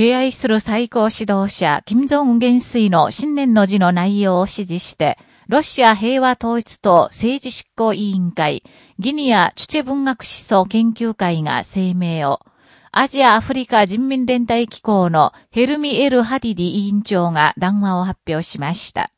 敬愛する最高指導者、金正恩元帥の新年の字の内容を指示して、ロシア平和統一と政治執行委員会、ギニアチュチェ文学思想研究会が声明を、アジア・アフリカ人民連帯機構のヘルミ・エル・ハディディ委員長が談話を発表しました。